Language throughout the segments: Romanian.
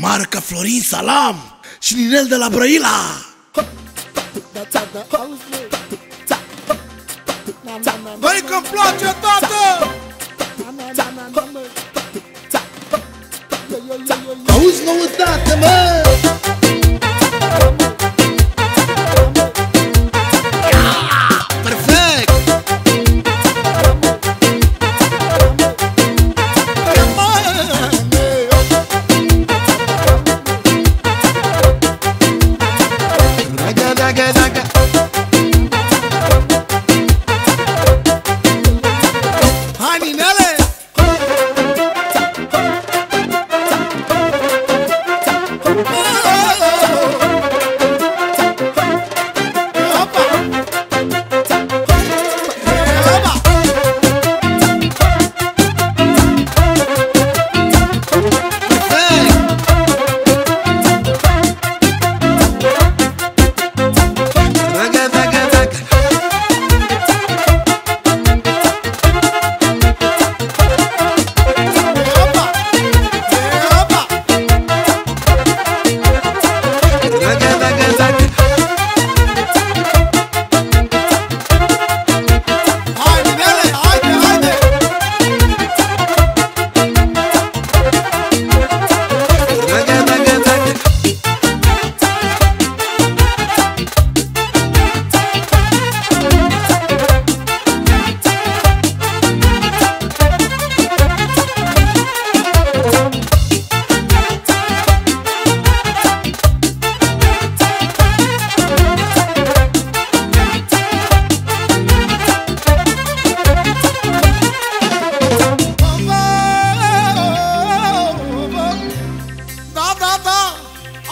Marca Florin Salam și Ninel de la Brăila Băi că-mi place, tată! Auzi noutate, mă!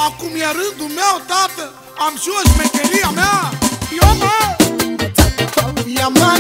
Acum e rândul meu, tată. Am și o șmecheria mea. Eu, mă! Ia mana, ma